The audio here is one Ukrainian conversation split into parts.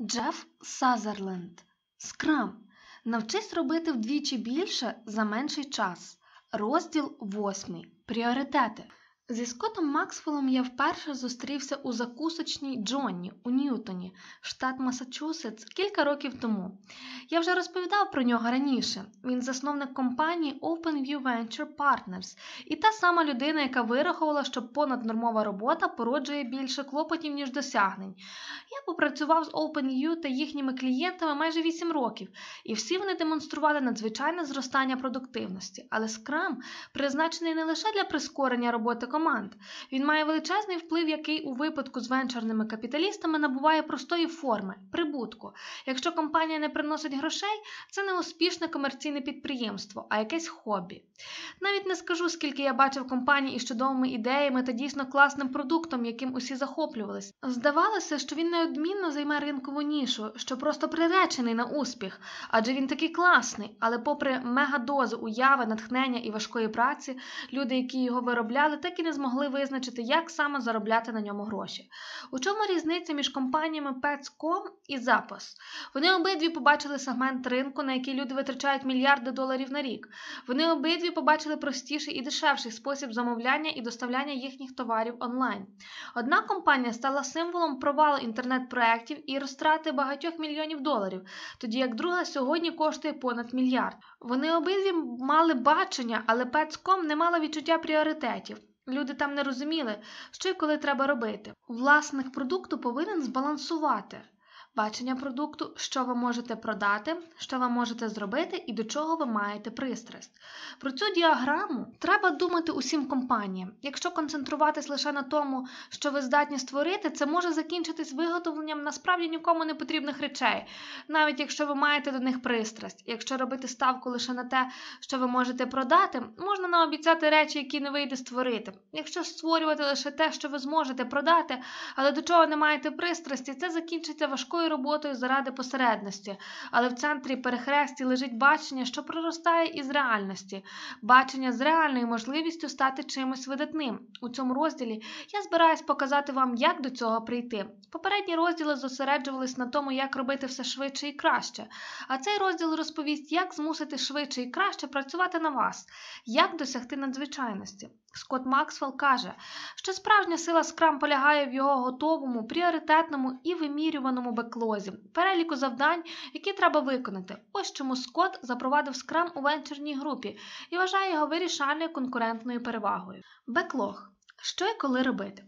Джеф Сазерленд. Скрам. Навчись робити вдвічі більше за менший час. Розділ 8. Пріоритети. Зі Скоттом Максвеллом я вперше зустрівся у закусочній Джонні у Ньютоні, штат Масачусетс, кілька років тому. Я вже розповідав про нього раніше. Він засновник компанії OpenView Venture Partners і та сама людина, яка вирахувала, що понаднормова робота породжує більше клопотів, ніж досягнень. Я попрацював з OpenView та їхніми клієнтами майже 8 років, і всі вони демонстрували надзвичайне зростання продуктивності. Але Scrum призначений не лише для прискорення роботи команд. Він має величезний вплив, який у випадку з венчурними капіталістами набуває простої форми прибутку. Якщо компанія не приносить грошей, це не успішне комерційне підприємство, а якесь хобі. Навіть не скажу, скільки я бачив компаній із чудовими ідеями та дійсно класним продуктом, яким усі захоплювались. Здавалося, що він неодмінно займе ринкову нішу, що просто приречений на успіх, адже він такий класний. Але, попри мегадози уяви, натхнення і важкої праці, люди, які його виробляли, так і не змогли визначити, як саме заробляти на ньому гроші. У чому різниця між компаніями Pets.com і Zappos? Вони обидві побачили сегмент ринку, на який люди витрачають мільярди доларів на рік. Вони обидві побачили простіший і дешевший спосіб замовляння і доставляння їхніх товарів онлайн. Одна компанія стала символом провалу інтернет-проєктів і розтрати багатьох мільйонів доларів, тоді як друга сьогодні коштує понад мільярд. Вони обидві мали бачення, але Pets.com не мала відчуття пріоритетів. Люди там не розуміли, що і коли треба робити. Власник продукту повинен збалансувати бачення продукту, що ви можете продати, що ви можете зробити і до чого ви маєте пристрасть. Про цю діаграму треба думати усім компаніям. Якщо концентруватись лише на тому, що ви здатні створити, це може закінчитись виготовленням насправді нікому не потрібних речей, навіть якщо ви маєте до них пристрасть. Якщо робити ставку лише на те, що ви можете продати, можна наобіцяти речі, які не вийде створити. Якщо створювати лише те, що ви зможете продати, але до чого не маєте пристрасті, це закінчиться важкою роботою заради посередності, але в центрі перехресті лежить бачення, що проростає із реальності, бачення з реальною можливістю стати чимось видатним. У цьому розділі я збираюсь показати вам, як до цього прийти. Попередні розділи зосереджувались на тому, як робити все швидше і краще. А цей розділ розповість, як змусити швидше і краще працювати на вас, як досягти надзвичайності. Скотт Максвелл каже, що справжня сила скрам полягає в його готовому, пріоритетному і вимірюваному беклозі, переліку завдань, які треба виконати. Ось чому Скотт запровадив скрам у венчурній групі і вважає його вирішальною конкурентною перевагою. Беклог. Що і коли робити?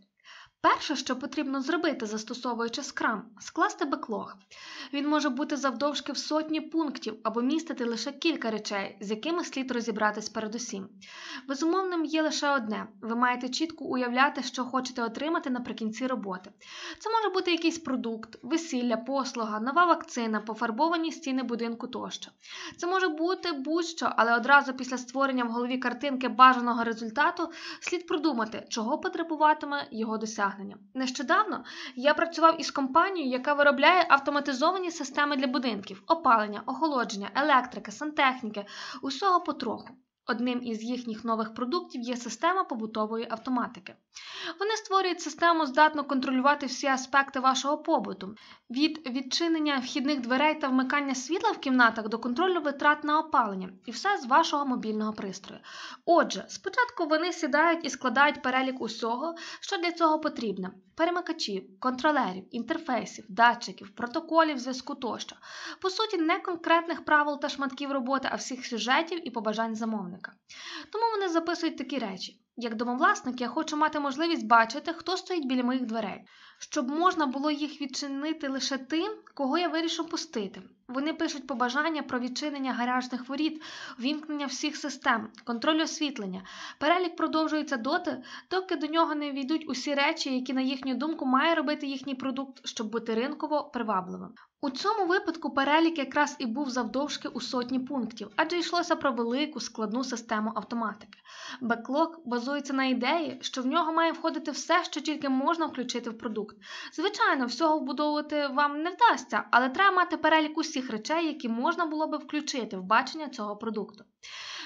Перше, що потрібно зробити, застосовуючи скрам, скласти беклог. Він може бути завдовжки в сотні пунктів або містити лише кілька речей, з якими слід розібратись передусім. Безумовним є лише одне: ви маєте чітко уявляти, що хочете отримати наприкінці роботи. Це може бути якийсь продукт, весілля, послуга, нова вакцина, пофарбовані стіни будинку тощо. Це може бути будь-що, але одразу після створення в голові картинки бажаного результату слід продумати, чого потребуватиме його досягнення. Нещодавно я працював із компанією, яка виробляє автоматизовані системи для будинків, опалення, охолодження, електрики, сантехніки, усього потроху. Одним із їхніх нових продуктів є система побутової автоматики. Вони створюють систему, здатну контролювати всі аспекти вашого побуту: від відчинення вхідних дверей та вмикання світла в кімнатах до контролю витрат на опалення, і все з вашого мобільного пристрою. Отже, спочатку вони сідають і складають перелік усього, що для цього потрібно: перемикачів, контролерів, інтерфейсів, датчиків, протоколів зв'язку тощо. По суті, не конкретних правил та шматків роботи, а всіх сюжетів і побажань замовника. Тому вони записують такі речі. Як домовласник, я хочу мати можливість бачити, хто стоїть біля моїх дверей, щоб можна було їх відчинити лише тим, кого я вирішу пустити. Вони пишуть побажання про відчинення гаражних воріт, вімкнення всіх систем, контроль освітлення. Перелік продовжується доти, доки до нього не війдуть усі речі, які, на їхню думку, має робити їхній продукт, щоб бути ринково привабливим. У цьому випадку перелік якраз і був завдовжки у сотні пунктів, адже йшлося про велику складну систему автоматики. Беклог базується на ідеї, що в нього має входити все, що тільки можна включити в продукт. Звичайно, всього вбудовувати вам не вдасться, але треба мати перелік усіх речей, які можна було би включити в бачення цього продукту.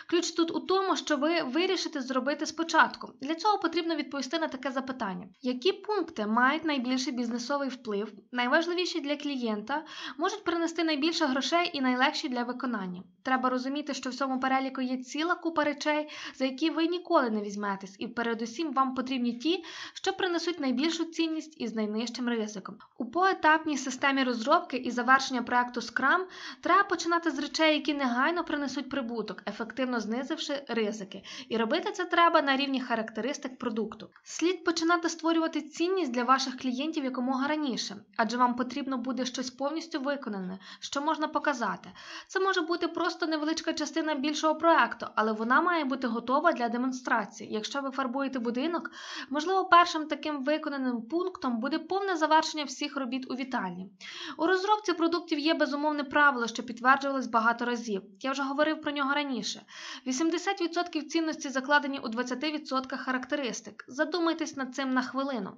Ключ тут у тому, що ви вирішите зробити спочатку. Для цього потрібно відповісти на таке запитання: які пункти мають найбільший бізнесовий вплив, найважливіші для клієнта, можуть принести найбільше грошей і найлегші для виконання. Треба розуміти, що в цьому переліку є ціла купа речей, за які ви ніколи не візьметесь, і передусім вам потрібні ті, що принесуть найбільшу цінність із найнижчим ризиком. У поетапній системі розробки і завершення проекту Scrum треба починати з речей, які негайно принесуть прибуток, ефективно знизивши ризики. І робити це треба на рівні характеристик продукту. Слід починати створювати цінність для ваших клієнтів якомога раніше, адже вам потрібно буде щось повністю виконане, що можна показати. Це може бути просто невеличка частина більшого проекту, але вона має бути готова для демонстрації. Якщо ви фарбуєте будинок, можливо, першим таким виконаним пунктом буде повне завершення всіх робіт у вітальні. У розробці продуктів є безумовне правило, що підтверджувалось багато разів. Я вже говорив про нього раніше. 80% цінності закладені у 20% характеристик. Задумайтесь над цим на хвилину.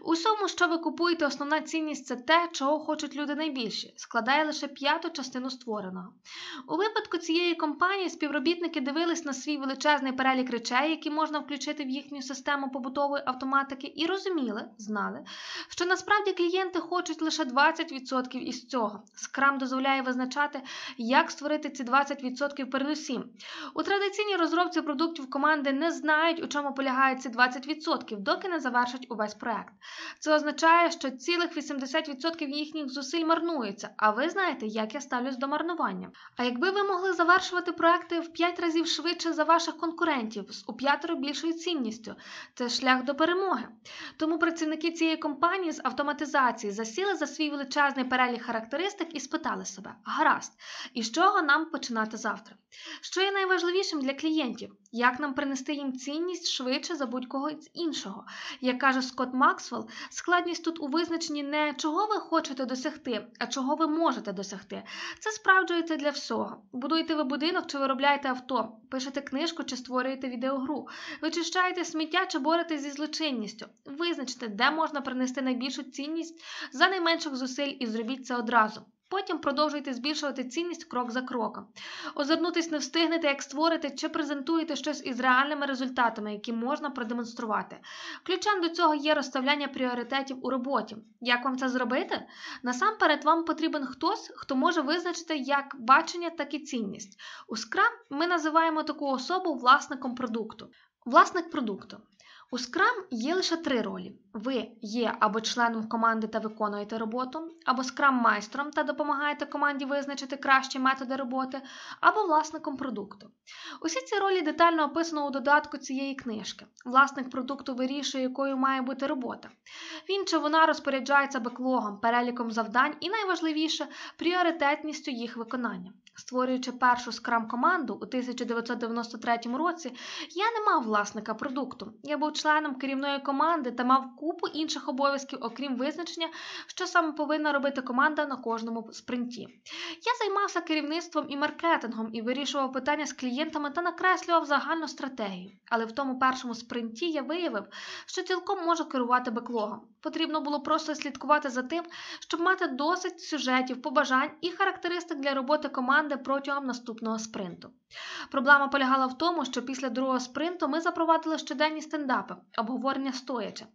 Усьому, що ви купуєте, основна цінність це те, чого хочуть люди найбільше, складає лише п'яту частину створеного. У випадку цієї компанії співробітники дивились на свій величезний перелік речей, які можна включити в їхню систему побутової автоматики, і розуміли, знали, що насправді клієнти хочуть лише 20% із цього. Скрам дозволяє визначати, як створити ці 20% передусім. У традиційній розробці продуктів команди не знають, у чому полягають ці 20%, доки не завершать увесь проект. Це означає, що цілих 80% їхніх зусиль марнується, а ви знаєте, як я ставлюсь до марнування. А якби ви могли завершувати проекти в 5 разів швидше за ваших конкурентів з у п'ятеро більшою цінністю, це шлях до перемоги. Тому працівники цієї компанії з автоматизації засіли за свій величезний перелік характеристик і спитали себе: гаразд, і з чого нам починати завтра? Що є найважливішим для клієнтів? Як нам принести їм цінність швидше за будь-кого іншого? Як каже Скотт Максвелл, складність тут у визначенні не чого ви хочете досягти, а чого ви можете досягти. Це справджується для всього. Будуєте ви будинок чи виробляєте авто, пишете книжку чи створюєте відеогру, вичищаєте сміття чи боретесь зі злочинністю. Визначте, де можна принести найбільшу цінність за найменших зусиль і зробіть це одразу. Потім продовжуйте збільшувати цінність крок за кроком. Озирнутись не встигнете, як створите чи презентуєте щось із реальними результатами, які можна продемонструвати. Ключем до цього є розставляння пріоритетів у роботі. Як вам це зробити? Насамперед, вам потрібен хтось, хто може визначити як бачення, так і цінність. У Scrum ми називаємо таку особу власником продукту. Власник продукту. У Scrum є лише три ролі: ви є або членом команди та виконуєте роботу, або скрам-майстром та допомагаєте команді визначити кращі методи роботи, або власником продукту. Усі ці ролі детально описано у додатку цієї книжки. Власник продукту вирішує, якою має бути робота. Він чи вона розпоряджається беклогом, переліком завдань і найважливіше пріоритетністю їх виконання. Створюючи першу скрам-команду у 1993 році, я не мав власника продукту. Я був членом керівної команди та мав купу інших обов'язків, окрім визначення, що саме повинна робити команда на кожному спринті. Я займався керівництвом і маркетингом і вирішував питання з клієнтами та накреслював загальну стратегію. Але в тому першому спринті я виявив, що цілком можу керувати беклогом. Потрібно було просто слідкувати за тим, щоб мати досить сюжетів, побажань і характеристик для роботи команди протягом наступного спринту. Проблема полягала в тому, що після другого спринту ми запровадили щоденні стендапи, обговорення стоячи.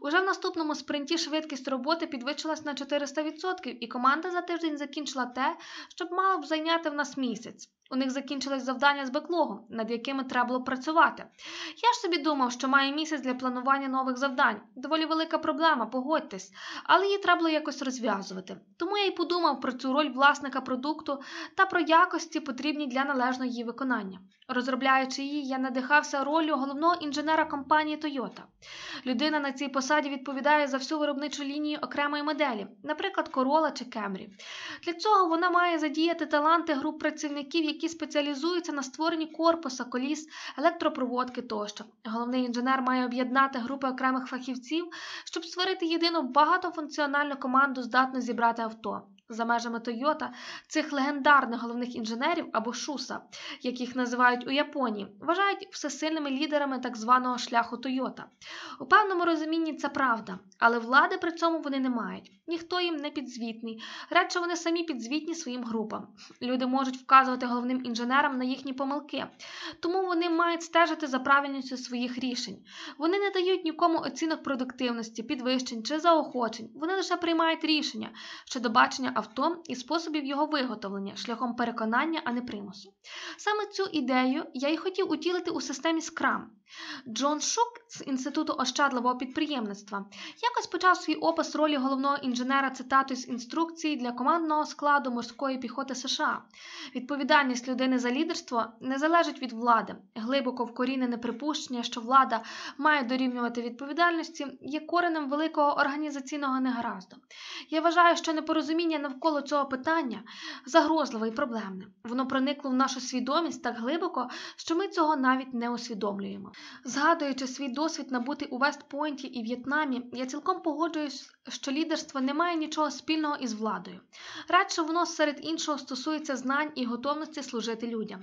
Уже в наступному спринті швидкість роботи підвищилась на 400%, і команда за тиждень закінчила те, що б мало б зайняти в нас місяць. У них закінчились завдання з беклогом, над якими треба було працювати. Я ж собі думав, що маю місяць для планування нових завдань. Доволі велика проблема, погодьтесь, але її треба було якось розв'язувати. Тому я й подумав про цю роль власника продукту та про якості, потрібні для належного її виконання. Розробляючи її, я надихався ролью головного інженера компанії Toyota. Людина на цій посаді відповідає за всю виробничу лінію окремої моделі, наприклад, Corolla чи Camry. Для цього вона має задіяти таланти груп працівників, які спеціалізуються на створенні корпуса, коліс, електропроводки тощо. Головний інженер має об'єднати групи окремих фахівців, щоб створити єдину багатофункціональну команду, здатну зібрати авто. За межами Тойота цих легендарних головних інженерів або шуса, як їх називають у Японії, вважають всесильними лідерами так званого шляху Тойота. У певному розумінні це правда, але влади при цьому вони не мають. Ніхто їм не підзвітний. Радше вони самі підзвітні своїм групам. Люди можуть вказувати головним інженерам на їхні помилки, тому вони мають стежити за правильністю своїх рішень. Вони не дають нікому оцінок продуктивності, підвищень чи заохочень. Вони лише приймають рішення щодо бачення авто і способів його виготовлення шляхом переконання, а не примусу. Саме цю ідею я й хотів утілити у системі Scrum. Джон Шук з Інституту ощадливого підприємництва якось почав свій опис ролі головного інженера цитату з інструкції для командного складу морської піхоти США. Відповідальність людини за лідерство не залежить від влади. Глибоко вкорінене припущення, що влада має дорівнювати відповідальності, є коренем великого організаційного негаразду. Я вважаю, що непорозуміння навколо цього питання загрозливе і проблемне. Воно проникло в нашу свідомість так глибоко, що ми цього навіть не усвідомлюємо. Згадуючи свій досвід набути у Вестпойнті і В'єтнамі, я цілком погоджуюсь, що лідерство не має нічого спільного із владою. Радше воно серед іншого стосується знань і готовності служити людям.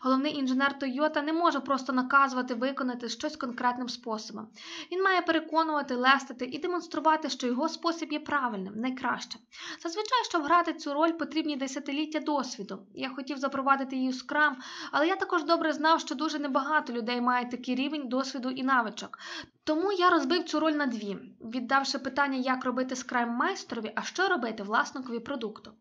Головний інженер Тойота не може просто наказувати виконати щось конкретним способом. Він має переконувати, лестити і демонструвати, що його спосіб є правильним, найкращим. Зазвичай, щоб грати цю роль, потрібні десятиліття досвіду. Я хотів запровадити її у скрам, але я також добре знав, що дуже небагато людей має такий рівень досвіду і навичок. Тому я розбив цю роль на дві, віддавши питання, як робити скрам майстрові, а що робити власникові продукту.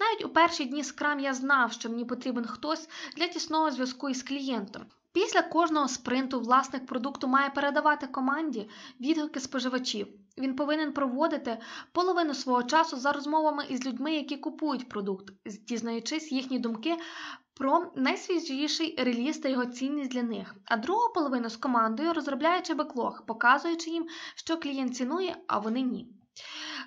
Навіть у перші дні скрам я знав, що мені потрібен хтось для тісного зв'язку із клієнтом. Після кожного спринту власник продукту має передавати команді відгуки споживачів. Він повинен проводити половину свого часу за розмовами із людьми, які купують продукт, дізнаючись їхні думки про найсвіжіший реліз та його цінність для них, а другу половину з командою розробляючи беклог, показуючи їм, що клієнт цінує, а вони ні.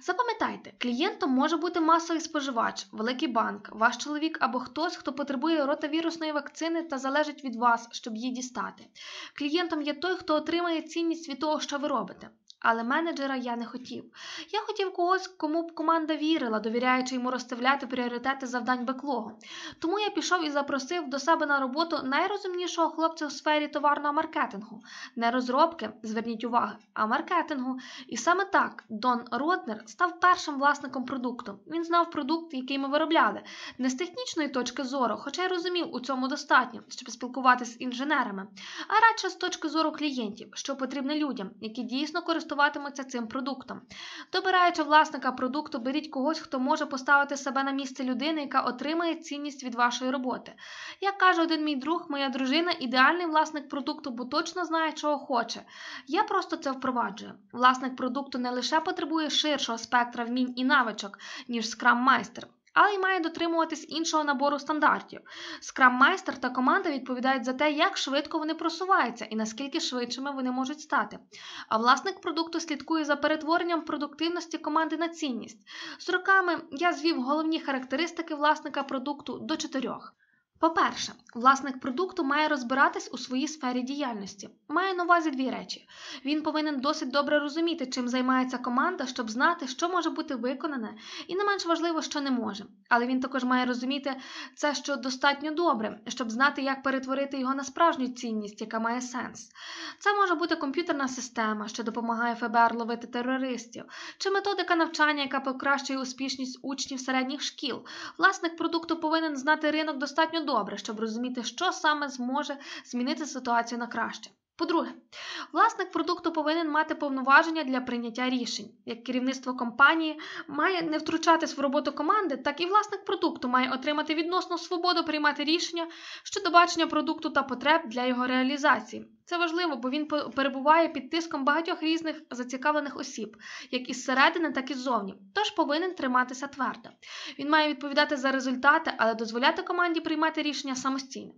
Запам'ятайте, клієнтом може бути масовий споживач, великий банк, ваш чоловік або хтось, хто потребує ротавірусної вакцини та залежить від вас, щоб її дістати. Клієнтом є той, хто отримає цінність від того, що ви робите. Але менеджера я не хотів. Я хотів когось, кому б команда вірила, довіряючи йому розставляти пріоритети завдань беклогу. Тому я пішов і запросив до себе на роботу найрозумнішого хлопця у сфері товарного маркетингу, не розробки, зверніть увагу, а маркетингу. І саме так Дон Ротнер став першим власником продукту. Він знав продукт, який ми виробляли, не з технічної точки зору, хоча й розумів у цьому достатньо, щоб спілкуватися з інженерами, а радше з точки зору клієнтів, що потрібне людям, які дійсно користуються користуватимуться цим продуктом. Добираючи власника продукту, беріть когось, хто може поставити себе на місце людини, яка отримає цінність від вашої роботи. Як каже один мій друг, моя дружина ідеальний власник продукту, бо точно знає, чого хоче. Я просто це впроваджую. Власник продукту не лише потребує ширшого спектра вмінь і навичок, ніж скрам-майстер але й має дотримуватись іншого набору стандартів. Скрам-майстер та команда відповідають за те, як швидко вони просуваються і наскільки швидшими вони можуть стати. А власник продукту слідкує за перетворенням продуктивності команди на цінність. З роками я звів головні характеристики власника продукту до чотирьох. По-перше, власник продукту має розбиратись у своїй сфері діяльності. Має на увазі дві речі. Він повинен досить добре розуміти, чим займається команда, щоб знати, що може бути виконане, і не менш важливо, що не може. Але він також має розуміти це, що достатньо добре, щоб знати, як перетворити його на справжню цінність, яка має сенс. Це може бути комп'ютерна система, що допомагає ФБР ловити терористів, чи методика навчання, яка покращує успішність учнів середніх шкіл. Власник продукту повинен знати ринок достатньо добре, щоб розуміти, що саме зможе змінити ситуацію на краще. По-друге, власник продукту повинен мати повноваження для прийняття рішень. Як керівництво компанії має не втручатись в роботу команди, так і власник продукту має отримати відносну свободу приймати рішення щодо бачення продукту та потреб для його реалізації. Це важливо, бо він перебуває під тиском багатьох різних зацікавлених осіб, як із середини, так і ззовні. Тож повинен триматися твердо. Він має відповідати за результати, але дозволяти команді приймати рішення самостійно.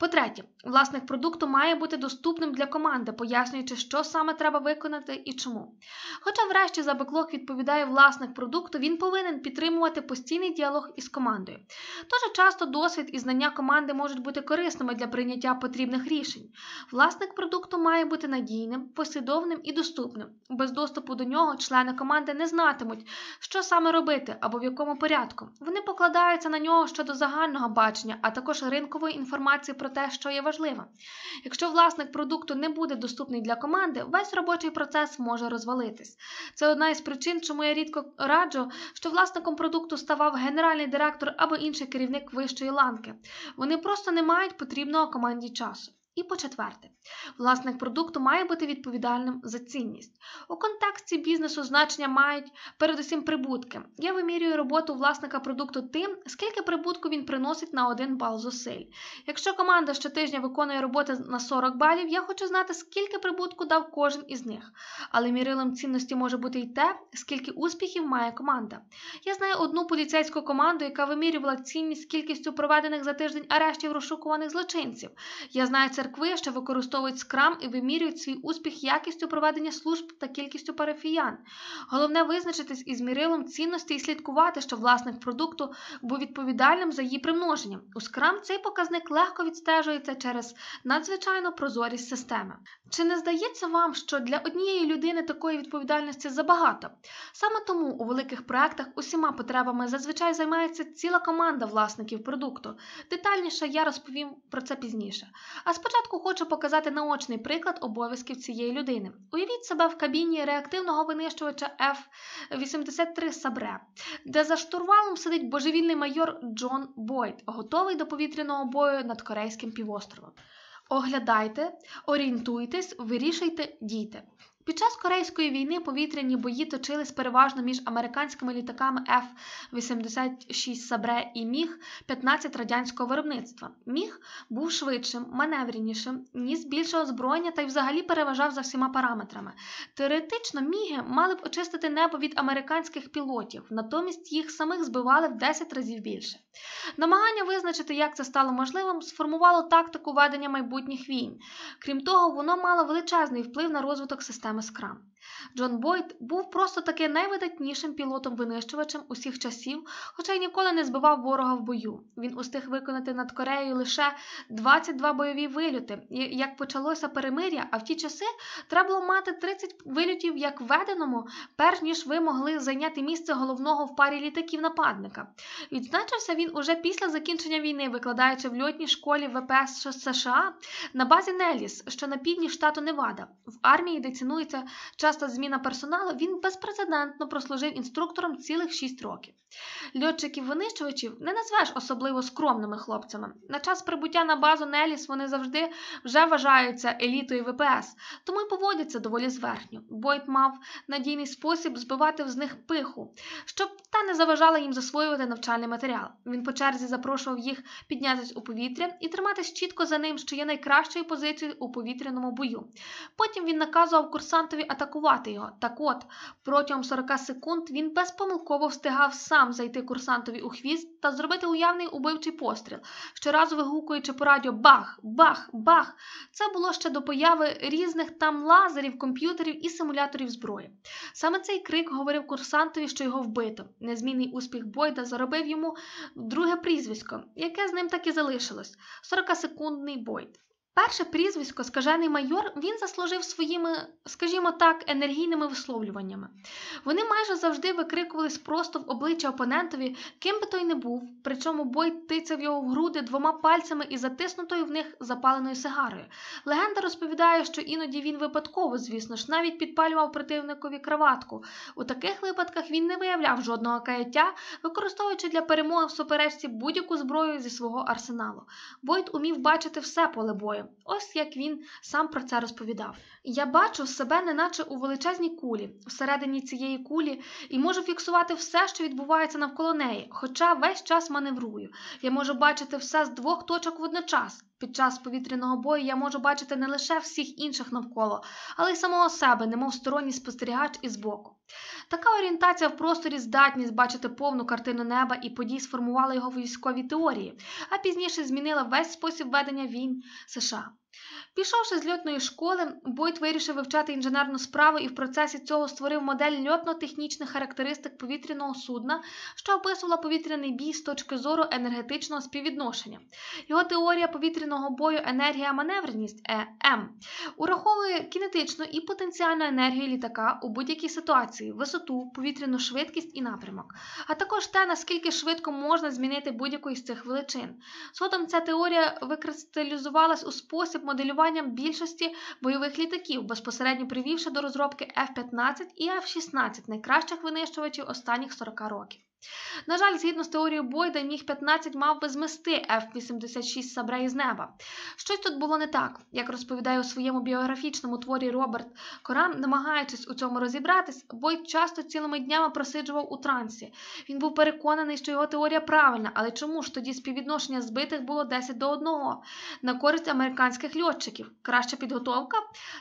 По-третє, власник продукту має бути доступним для команди, пояснюючи, що саме треба виконати і чому. Хоча, врешті, за беклог відповідає власник продукту, він повинен підтримувати постійний діалог із командою. Дуже часто досвід і знання команди можуть бути корисними для прийняття потрібних рішень. Власник продукту має бути надійним, послідовним і доступним. Без доступу до нього члени команди не знатимуть, що саме робити або в якому порядку. Вони покладаються на нього щодо загального бачення, а також ринкової інформації про те, що є важливе. Якщо власник продукту не буде доступний для команди, весь робочий процес може розвалитись. Це одна із причин, чому я рідко раджу, що власником продукту ставав генеральний директор або інший керівник вищої ланки. Вони просто не мають потрібного команді часу. І по-четверте, власник продукту має бути відповідальним за цінність. У контексті бізнесу значення мають передусім прибутки. Я вимірюю роботу власника продукту тим, скільки прибутку він приносить на один бал зусиль. Якщо команда щотижня виконує роботи на 40 балів, я хочу знати, скільки прибутку дав кожен із них. Але мірилом цінності може бути й те, скільки успіхів має команда. Я знаю одну поліцейську команду, яка вимірювала цінність кількістю проведених за тиждень арештів розшукуваних злочинців. Я знаю церкви, що використовують скрам і вимірюють свій успіх якістю проведення служб та кількістю парафіян. Головне визначитись із мірилом цінності і слідкувати, що власник продукту був відповідальним за її примноження. У скрам цей показник легко відстежується через надзвичайну прозорість системи. Чи не здається вам, що для однієї людини такої відповідальності забагато? Саме тому у великих проектах усіма потребами зазвичай займається ціла команда власників продукту. Детальніше я розповім про це пізніше. А спочатку хочу показати наочний приклад обов'язків цієї людини. Уявіть себе в кабіні реактивного винищувача F-83 Сабре, де за штурвалом сидить божевільний майор Джон Бойд, готовий до повітряного бою над Корейським півостровом. Оглядайте, орієнтуйтесь, вирішуйте, дійте. Під час Корейської війни повітряні бої точились переважно між американськими літаками F-86 Сабре і Міг-15 радянського виробництва. Міг був швидшим, маневренішим, ніс більше озброєння та й взагалі переважав за всіма параметрами. Теоретично міги мали б очистити небо від американських пілотів, натомість їх самих збивали в 10 разів більше. Намагання визначити, як це стало можливим, сформувало тактику ведення майбутніх війн. Крім того, воно мало величезний вплив на розвиток системи Scrum. Джон Бойд був просто таки найвидатнішим пілотом-винищувачем усіх часів, хоча й ніколи не збивав ворога в бою. Він устиг виконати над Кореєю лише 22 бойові вильоти. Як почалося перемир'я, а в ті часи треба було мати 30 вильотів як введеному, перш ніж ви могли зайняти місце головного в парі літаків нападника. Відзначився він уже після закінчення війни, викладаючи в льотній школі ВПС США на базі Неліс, що на півдні штату Невада. В армії, де цінується часто зміна персоналу, він безпрецедентно прослужив інструктором цілих 6 років. Льотчиків-винищувачів не назвеш особливо скромними хлопцями. На час прибуття на базу Неліс вони завжди вже вважаються елітою ВПС, тому й поводяться доволі зверхньо. Бойт мав надійний спосіб збивати з них пиху, щоб та не заважала їм засвоювати навчальний матеріал. Він по черзі запрошував їх піднятися у повітря і триматись чітко за ним, що є найкращою позицією у повітряному бою. Потім він наказував курсантові атакувати його. Так от, протягом 40 секунд він безпомилково встигав сам зайти курсантові у хвіст та зробити уявний убивчий постріл, щоразу вигукуючи по радіо бах, бах, бах. Це було ще до появи різних там лазерів, комп'ютерів і симуляторів зброї. Саме цей крик говорив курсантові, що його вбито. Незмінний успіх Бойда заробив йому друге прізвисько, яке з ним так і залишилось 40-секундний Бойд. Перше прізвисько скажений майор він заслужив своїми, скажімо так, енергійними висловлюваннями. Вони майже завжди викрикувались просто в обличчя опонентові, ким би той не був, причому бой тицяв його в груди двома пальцями і затиснутою в них запаленою сигарою. Легенда розповідає, що іноді він випадково, звісно ж, навіть підпалював противникові краватку. У таких випадках він не виявляв жодного каяття, використовуючи для перемоги в суперечці будь-яку зброю зі свого арсеналу. Бойт умів бачити все поле бою. Ось як він сам про це розповідав. Я бачу себе, неначе у величезній кулі, всередині цієї кулі, і можу фіксувати все, що відбувається навколо неї, хоча весь час маневрую. Я можу бачити все з двох точок водночас. Під час повітряного бою я можу бачити не лише всіх інших навколо, але й самого себе, немов сторонній спостерігач із боку. Така орієнтація в просторі здатність бачити повну картину неба і подій сформувала його військові теорії, а пізніше змінила весь спосіб ведення війн США. Пішовши з льотної школи, Бойт вирішив вивчати інженерну справу і в процесі цього створив модель льотно-технічних характеристик повітряного судна, що описувала повітряний бій з точки зору енергетичного співвідношення. Його теорія повітряного бою енергія маневреність ЕМ ураховує кінетичну і потенціальну енергію літака у будь-якій ситуації, висоту, повітряну швидкість і напрямок, а також те, наскільки швидко можна змінити будь-яку із цих величин. Згодом ця теорія викристалізувалась у спосіб моделювання більшості бойових літаків, безпосередньо привівши до розробки F-15 і F-16 найкращих винищувачів останніх 40 років. На жаль, згідно з теорією Бойда, міг 15 мав би змести F-86 Сабре із неба. Щось тут було не так, як розповідає у своєму біографічному творі Роберт Коран, намагаючись у цьому розібратись, Бойд часто цілими днями просиджував у трансі. Він був переконаний, що його теорія правильна, але чому ж тоді співвідношення збитих було 10 до 1 на користь американських льотчиків? Краща підготовка?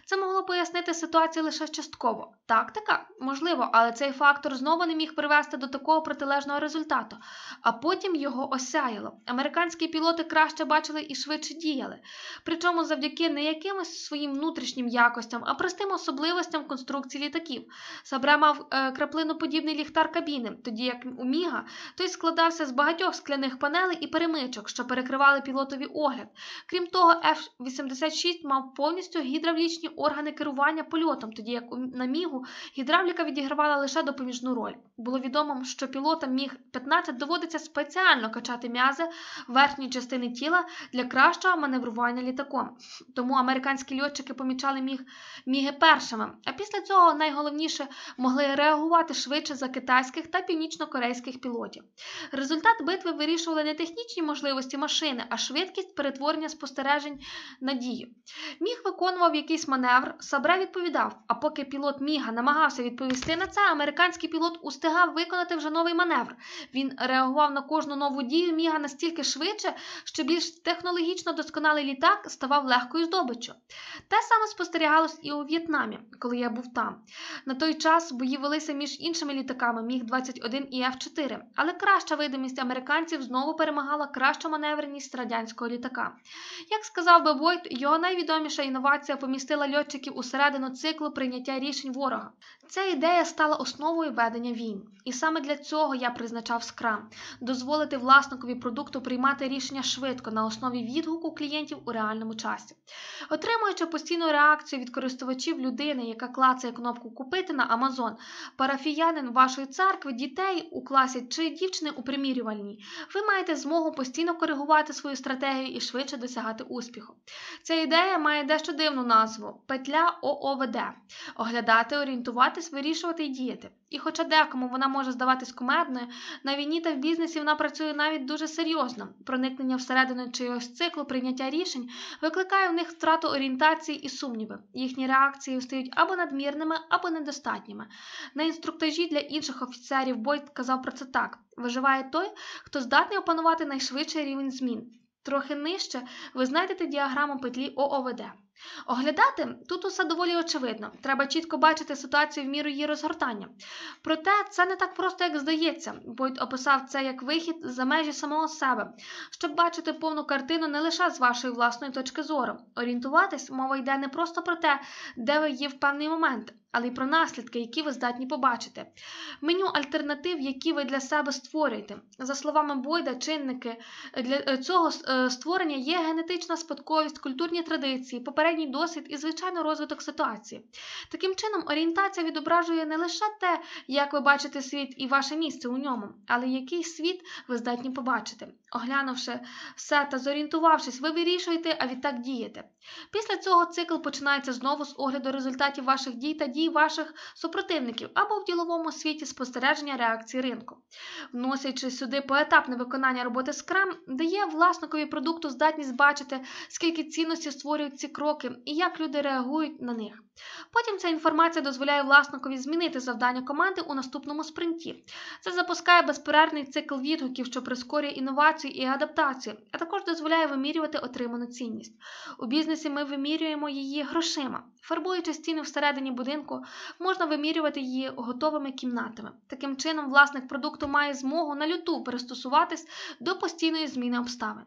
Це могло пояснити ситуацію лише частково. Тактика? Можливо, але цей фактор знову не міг привести до такого протилежного результату, а потім його осяяло. Американські пілоти краще бачили і швидше діяли, причому завдяки не якимось своїм внутрішнім якостям, а простим особливостям конструкції літаків. Сабре мав е, краплиноподібний ліхтар кабіни, тоді як у Міга той складався з багатьох скляних панелей і перемичок, що перекривали пілотові огляд. Крім того, F-86 мав повністю гідравлічні органи керування польотом, тоді як на Мігу гідравліка відігравала лише допоміжну роль. Було відомо, що пілотам міг 15 доводиться спеціально качати м'язи верхньої частини тіла для кращого маневрування літаком. Тому американські льотчики помічали міг міги першими, а після цього найголовніше могли реагувати швидше за китайських та північно-корейських пілотів. Результат битви вирішували не технічні можливості машини, а швидкість перетворення спостережень на дію. Міг виконував якийсь маневр, Сабре відповідав. А поки пілот Міга намагався відповісти на це, американський пілот устигав виконати вже новий маневр. Він реагував на кожну нову дію Міга настільки швидше, що більш технологічно досконалий літак ставав легкою здобиччю. Те саме спостерігалось і у В'єтнамі, коли я був там. На той час бої велися між іншими літаками Міг 21 і F4, але краща видимість американців знову перемагала кращу маневреність радянського літака. Як сказав би Бойт, його найвідоміша інновація помістила льотчиків усередину циклу прийняття рішень ворога. Ця ідея стала основою ведення війн. І саме для цього я призначав скрам дозволити власникові продукту приймати рішення швидко на основі відгуку клієнтів у реальному часі. Отримуючи постійну реакцію від користувачів людини, яка клацає кнопку Купити на Amazon, парафіянин вашої церкви, дітей у класі чи дівчини у примірювальній, ви маєте змогу постійно коригувати свою стратегію і швидше досягати успіху. Ця ідея має дещо дивну назву петля ООВД оглядати, орієнтуватись, вирішувати і діяти. І хоча декому вона може здаватись кумедною, на війні та в бізнесі вона працює навіть дуже серйозно. Проникнення всередину чогось циклу прийняття рішень викликає в них втрату орієнтації і сумніви. Їхні реакції стають або надмірними, або недостатніми. На інструктажі для інших офіцерів Бойт казав про це так: виживає той, хто здатний опанувати найшвидший рівень змін. Трохи нижче ви знайдете діаграму петлі ООВД. Оглядати тут усе доволі очевидно. Треба чітко бачити ситуацію в міру її розгортання. Проте це не так просто, як здається. Бойт описав це як вихід за межі самого себе, щоб бачити повну картину не лише з вашої власної точки зору. Орієнтуватись мова йде не просто про те, де ви є в певний момент, але й про наслідки, які ви здатні побачити. Меню альтернатив, які ви для себе створюєте. За словами Бойда, чинники для цього створення є генетична спадковість, культурні традиції, попередній досвід і, звичайно, розвиток ситуації. Таким чином, орієнтація відображує не лише те, як ви бачите світ і ваше місце у ньому, але який світ ви здатні побачити. Оглянувши все та зорієнтувавшись, ви вирішуєте, а відтак дієте. Після цього цикл починається знову з огляду результатів ваших дій та дій ваших супротивників або в діловому світі спостереження реакції ринку. Вносячи сюди поетапне виконання роботи Scrum, дає власникові продукту здатність бачити, скільки цінності створюють ці кроки і як люди реагують на них. Потім ця інформація дозволяє власникові змінити завдання команди у наступному спринті. Це запускає безперервний цикл відгуків, що прискорює інновацію комунікацію і адаптацію, а також дозволяє вимірювати отриману цінність. У бізнесі ми вимірюємо її грошима. Фарбуючи стіни всередині будинку, можна вимірювати її готовими кімнатами. Таким чином, власник продукту має змогу на люту перестосуватись до постійної зміни обставин.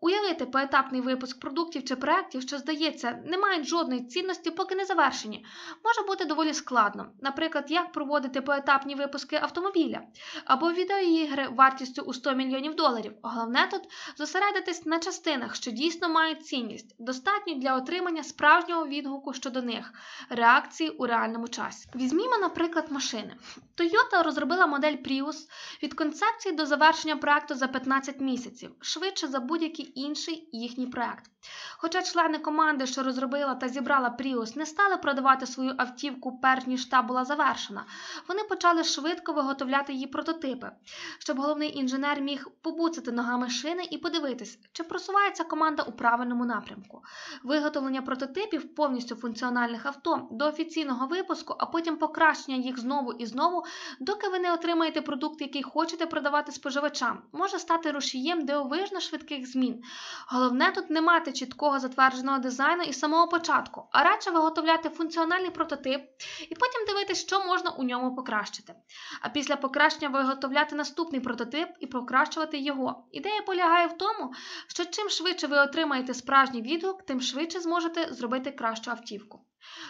Уявити поетапний випуск продуктів чи проєктів, що, здається, не мають жодної цінності, поки не завершені, може бути доволі складно. Наприклад, як проводити поетапні випуски автомобіля або відеоігри вартістю у 100 мільйонів доларів. Головне тут зосередитись на частинах, що дійсно мають цінність, достатньо для отримання справжнього відгуку щодо них, реакції у реальному часі. Візьмімо, наприклад, машини. Toyota розробила модель Prius від концепції до завершення проекту за 15 місяців, швидше за будь-який інший їхній проект. Хоча члени команди, що розробила та зібрала Prius, не стали продавати свою автівку, перш ніж та була завершена, вони почали швидко виготовляти її прототипи, щоб головний інженер міг побуцати ногами шини і подивитись, чи просувається команда у правильному напрямку. Виготовлення прототипів повністю функціональних авто до офіційного випуску, а потім покращення їх знову і знову, доки ви не отримаєте продукт, який хочете продавати споживачам, може стати рушієм дивовижно швидких змін. Головне тут не мати чіткого затвердженого дизайну із самого початку, а радше виготовляти функціональний прототип і потім дивитися, що можна у ньому покращити. А після покращення виготовляти наступний прототип і покращувати його. Ідея полягає в тому, що чим швидше ви отримаєте справжній відгук, тим швидше зможете зробити кращу автівку.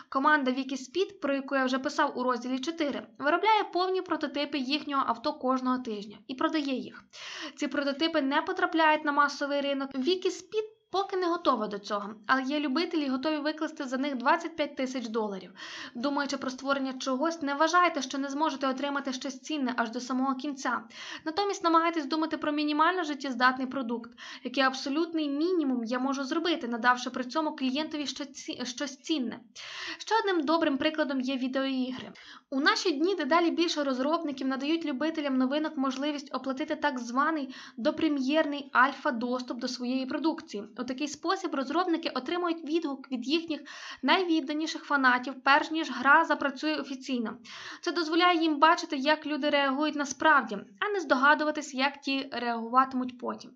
Команда Wikispeed, про яку я вже писав у розділі 4, виробляє повні прототипи їхнього авто кожного тижня і продає їх. Ці прототипи не потрапляють на масовий ринок. Wikispeed Поки не готова до цього, але є любителі, готові викласти за них 25 тисяч доларів. Думаючи про створення чогось, не вважайте, що не зможете отримати щось цінне аж до самого кінця. Натомість намагайтесь думати про мінімально життєздатний продукт, який абсолютний мінімум я можу зробити, надавши при цьому клієнтові щось цінне. Ще одним добрим прикладом є відеоігри. У наші дні дедалі більше розробників надають любителям новинок можливість оплатити так званий допрем'єрний альфа-доступ до своєї продукції. У такий спосіб розробники отримують відгук від їхніх найвідданіших фанатів, перш ніж гра запрацює офіційно. Це дозволяє їм бачити, як люди реагують насправді, а не здогадуватись, як ті реагуватимуть потім.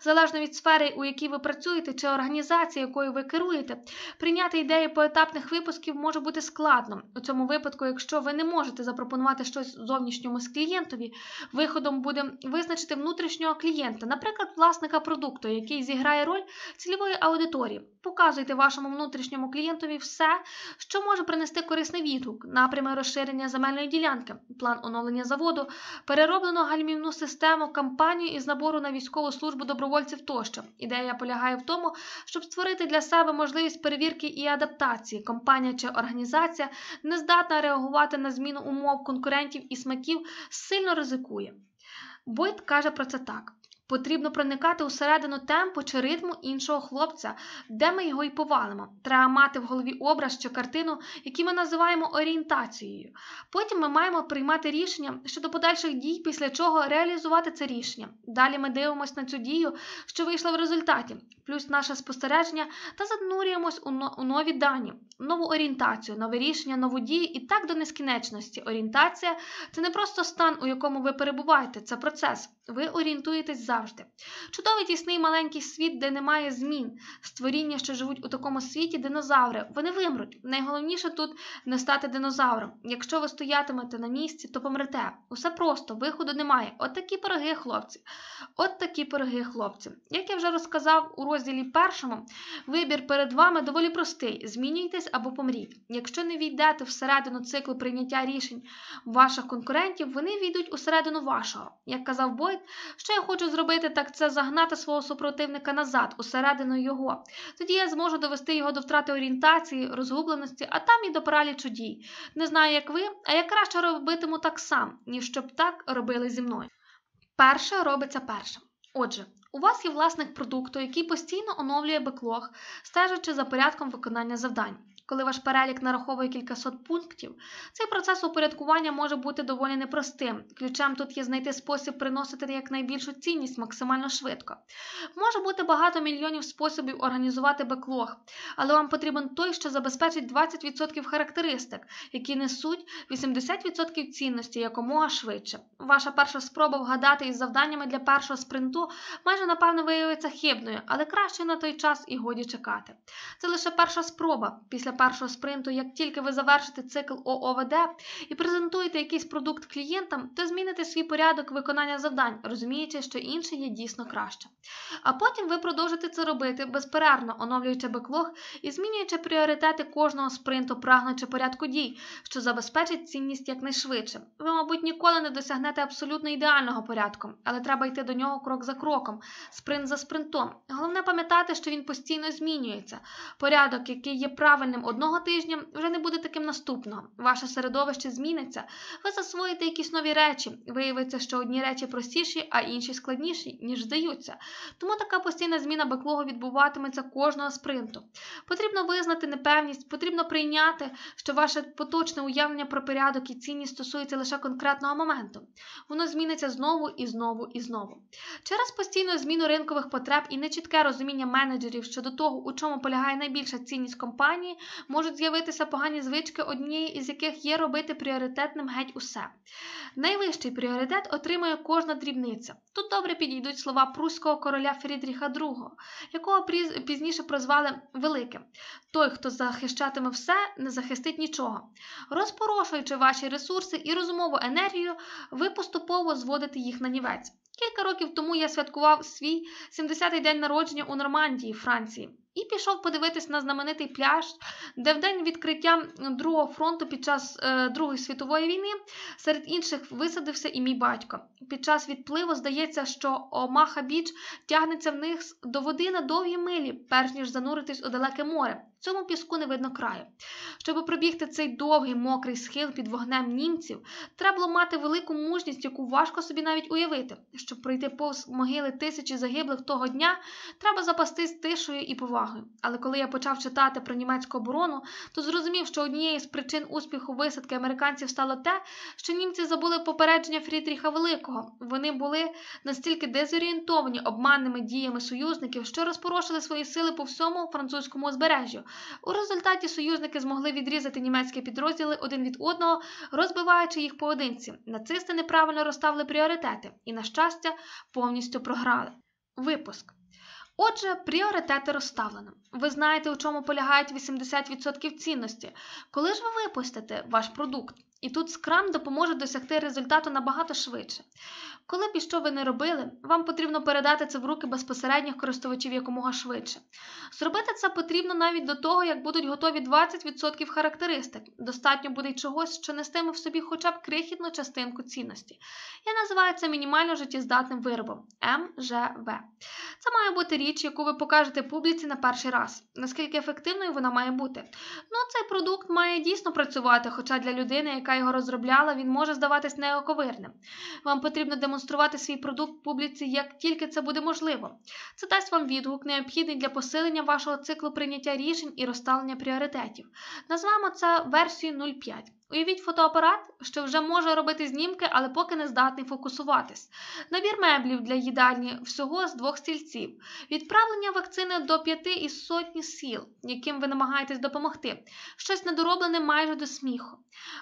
Залежно від сфери, у якій ви працюєте, чи організації, якою ви керуєте, прийняти ідеї поетапних випусків може бути складно. У цьому випадку, якщо ви не можете запропонувати щось зовнішньому з клієнтові, виходом буде визначити внутрішнього клієнта, наприклад, власника продукту, який зіграє роль цільової аудиторії. Показуйте вашому внутрішньому клієнтові все, що може принести корисний відгук, напрями розширення земельної ділянки, план оновлення заводу, перероблену гальмівну систему, кампанію із набору на військову службу добровольців тощо. Ідея полягає в тому, щоб створити для себе можливість перевірки і адаптації. Компанія чи організація не здатна реагувати на зміну умов конкурентів і смаків, сильно ризикує. Бойт каже про це так. Потрібно проникати усередину темпу чи ритму іншого хлопця, де ми його й повалимо. Треба мати в голові образ чи картину, які ми називаємо орієнтацією. Потім ми маємо приймати рішення щодо подальших дій, після чого реалізувати це рішення. Далі ми дивимося на цю дію, що вийшла в результаті, плюс наше спостереження та занурюємось у нові дані, нову орієнтацію, нове рішення, нову дію і так до нескінченності. Орієнтація це не просто стан, у якому ви перебуваєте, це процес. Ви орієнтуєтесь завжди. Чудовий тісний маленький світ, де немає змін, створіння, що живуть у такому світі, динозаври. Вони вимруть. Найголовніше тут не стати динозавром. Якщо ви стоятимете на місці, то помрете. Усе просто, виходу немає. От такі пироги, хлопці. От такі пироги, хлопці. Як я вже розказав у розділі першому, вибір перед вами доволі простий: змінюйтесь або помріть. Якщо не війдете всередину циклу прийняття рішень ваших конкурентів, вони війдуть усередину вашого. Як казав Бойд, що я хочу зробити, так це загнати свого супротивника назад, усередину його. Тоді я зможу довести його до втрати орієнтації, розгубленості, а там і до паралічу дій. Не знаю, як ви, а я краще робитиму так сам, ніж щоб так робили зі мною. Перше робиться першим. Отже, у вас є власник продукту, який постійно оновлює беклог, стежачи за порядком виконання завдань. Коли ваш перелік нараховує кількасот пунктів, цей процес упорядкування може бути доволі непростим. Ключем тут є знайти спосіб приносити якнайбільшу цінність максимально швидко. Може бути багато мільйонів способів організувати беклог, але вам потрібен той, що забезпечить 20% характеристик, які несуть 80% цінності якомога швидше. Ваша перша спроба вгадати із завданнями для першого спринту майже напевно виявиться хибною, але краще на той час і годі чекати. Це лише перша спроба. Після першого спринту, як тільки ви завершите цикл ООВД і презентуєте якийсь продукт клієнтам, то зміните свій порядок виконання завдань, розуміючи, що інше є дійсно краще. А потім ви продовжите це робити безперервно, оновлюючи беклог і змінюючи пріоритети кожного спринту, прагнучи порядку дій, що забезпечить цінність якнайшвидше. Ви, мабуть, ніколи не досягнете абсолютно ідеального порядку, але треба йти до нього крок за кроком, спринт за спринтом. Головне пам'ятати, що він постійно змінюється. Порядок, який є правильним одного тижня, вже не буде таким наступного. Ваше середовище зміниться, ви засвоїте якісь нові речі. Виявиться, що одні речі простіші, а інші складніші, ніж здаються. Тому така постійна зміна беклогу відбуватиметься кожного спринту. Потрібно визнати непевність, потрібно прийняти, що ваше поточне уявлення про порядок і цінність стосується лише конкретного моменту. Воно зміниться знову і знову і знову. Через постійну зміну ринкових потреб і нечітке розуміння менеджерів щодо того, у чому полягає найбільша цінність компанії, можуть з'явитися погані звички, однієї із яких є робити пріоритетним геть усе. Найвищий пріоритет отримує кожна дрібниця. Тут добре підійдуть слова прусського короля Фрідріха II, якого пізніше прозвали Великим. Той, хто захищатиме все, не захистить нічого. Розпорошуючи ваші ресурси і розумову енергію, ви поступово зводите їх на нівець. Кілька років тому я святкував свій 70-й день народження у Нормандії, Франції, і пішов подивитись на знаменитий пляж, де в день відкриття Другого фронту під час е, Другої світової війни серед інших висадився і мій батько. Під час відпливу здається, що Омаха Біч тягнеться вниз до води на довгі милі, перш ніж зануритись у далеке море. Цьому піску не видно краю. Щоб пробігти цей довгий мокрий схил під вогнем німців, треба було мати велику мужність, яку важко собі навіть уявити. Щоб пройти повз могили тисячі загиблих того дня, треба запастись тишою і повагою. Але коли я почав читати про німецьку оборону, то зрозумів, що однією з причин успіху висадки американців стало те, що німці забули попередження Фрідріха Великого. Вони були настільки дезорієнтовані обманними діями союзників, що розпорошили свої сили по всьому французькому узбережжю. У результаті союзники змогли відрізати німецькі підрозділи один від одного, розбиваючи їх поодинці. Нацисти неправильно розставили пріоритети і, на щастя, повністю програли. Випуск. Отже, пріоритети розставлено. Ви знаєте, у чому полягають 80% цінності. Коли ж ви випустите ваш продукт? І тут скрам допоможе досягти результату набагато швидше. Коли б і що ви не робили, вам потрібно передати це в руки безпосередніх користувачів якомога швидше. Зробити це потрібно навіть до того, як будуть готові 20% характеристик. Достатньо буде чогось, що нестиме в собі хоча б крихітну частинку цінності. Я називаю це мінімально життєздатним виробом МЖВ. Це має бути річ, яку ви покажете публіці на перший раз. Наскільки ефективною вона має бути? Ну, цей продукт має дійсно працювати, хоча для людини, яка його розробляла, він може здаватись неоковирним. Вам потрібно демонструвати свій продукт публіці, як тільки це буде можливо. Це дасть вам відгук, необхідний для посилення вашого циклу прийняття рішень і розставлення пріоритетів. Назвемо це версією 0,5. Уявіть фотоапарат, що вже може робити знімки, але поки не здатний фокусуватись. Набір меблів для їдальні всього з двох стільців, відправлення вакцини до п'яти із сотні сіл, яким ви намагаєтесь допомогти. Щось недороблене майже до сміху.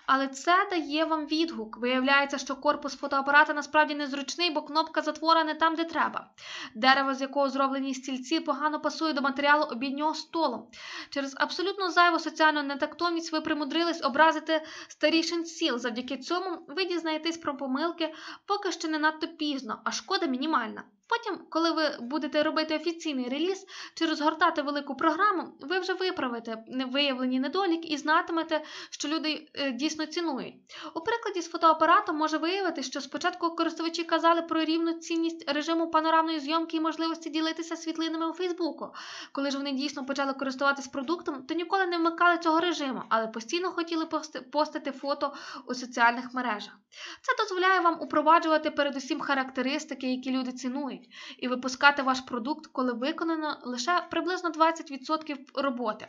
Але це дає вам відгук. Виявляється, що корпус фотоапарата насправді незручний, бо кнопка затвора не там, де треба. Дерево, з якого зроблені стільці, погано пасує до матеріалу обіднього столу. Через абсолютно зайву соціальну нетактовність ви примудрились образити старішин сіл. Завдяки цьому ви дізнаєтесь про помилки поки що не надто пізно, а шкода мінімальна. Потім, коли ви будете робити офіційний реліз чи розгортати велику програму, ви вже виправите виявлені недолік і знатимете, що люди е, дійсно цінують. У прикладі з фотоапаратом може виявитися, що спочатку користувачі казали про рівну цінність режиму панорамної зйомки і можливості ділитися світлинами у Фейсбуку. Коли ж вони дійсно почали користуватись продуктом, то ніколи не вмикали цього режиму, але постійно хотіли постити фото у соціальних мережах. Це дозволяє вам упроваджувати передусім характеристики, які люди цінують, і випускати ваш продукт, коли виконано лише приблизно 20% роботи.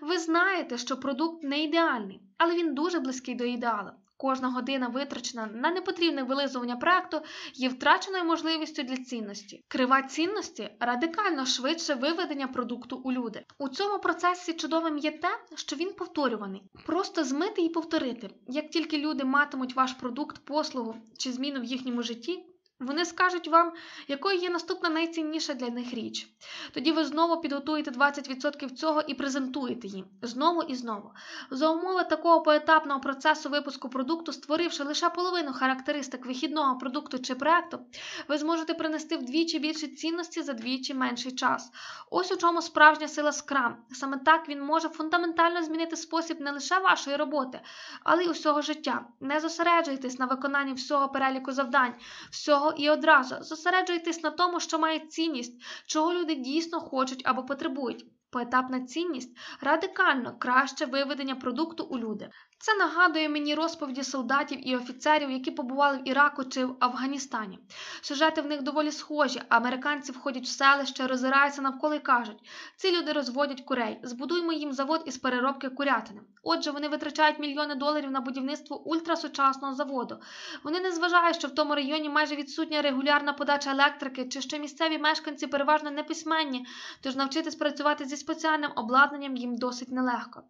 Ви знаєте, що продукт не ідеальний, але він дуже близький до ідеалу. Кожна година витрачена на непотрібне вилизування проекту є втраченою можливістю для цінності. Крива цінності радикально швидше виведення продукту у люди. У цьому процесі чудовим є те, що він повторюваний. Просто змити і повторити. Як тільки люди матимуть ваш продукт, послугу чи зміну в їхньому житті, вони скажуть вам, якою є наступна найцінніша для них річ. Тоді ви знову підготуєте 20% цього і презентуєте їм знову і знову. За умови такого поетапного процесу випуску продукту, створивши лише половину характеристик вихідного продукту чи проекту, ви зможете принести вдвічі більше цінності за двічі менший час. Ось у чому справжня сила Scrum. Саме так він може фундаментально змінити спосіб не лише вашої роботи, але й усього життя. Не зосереджуйтесь на виконанні всього переліку завдань, всього і одразу зосереджуйтесь на тому, що має цінність, чого люди дійсно хочуть або потребують. Поетапна цінність радикально краще виведення продукту у люди. Це нагадує мені розповіді солдатів і офіцерів, які побували в Іраку чи в Афганістані. Сюжети в них доволі схожі. Американці входять в селище, розираються навколо і кажуть: ці люди розводять курей, збудуємо їм завод із переробки курятини. Отже, вони витрачають мільйони доларів на будівництво ультрасучасного заводу. Вони не зважають, що в тому районі майже відсутня регулярна подача електрики, чи що місцеві мешканці переважно неписьменні, тож навчитись працювати зі спеціальним обладнанням їм досить нелегко.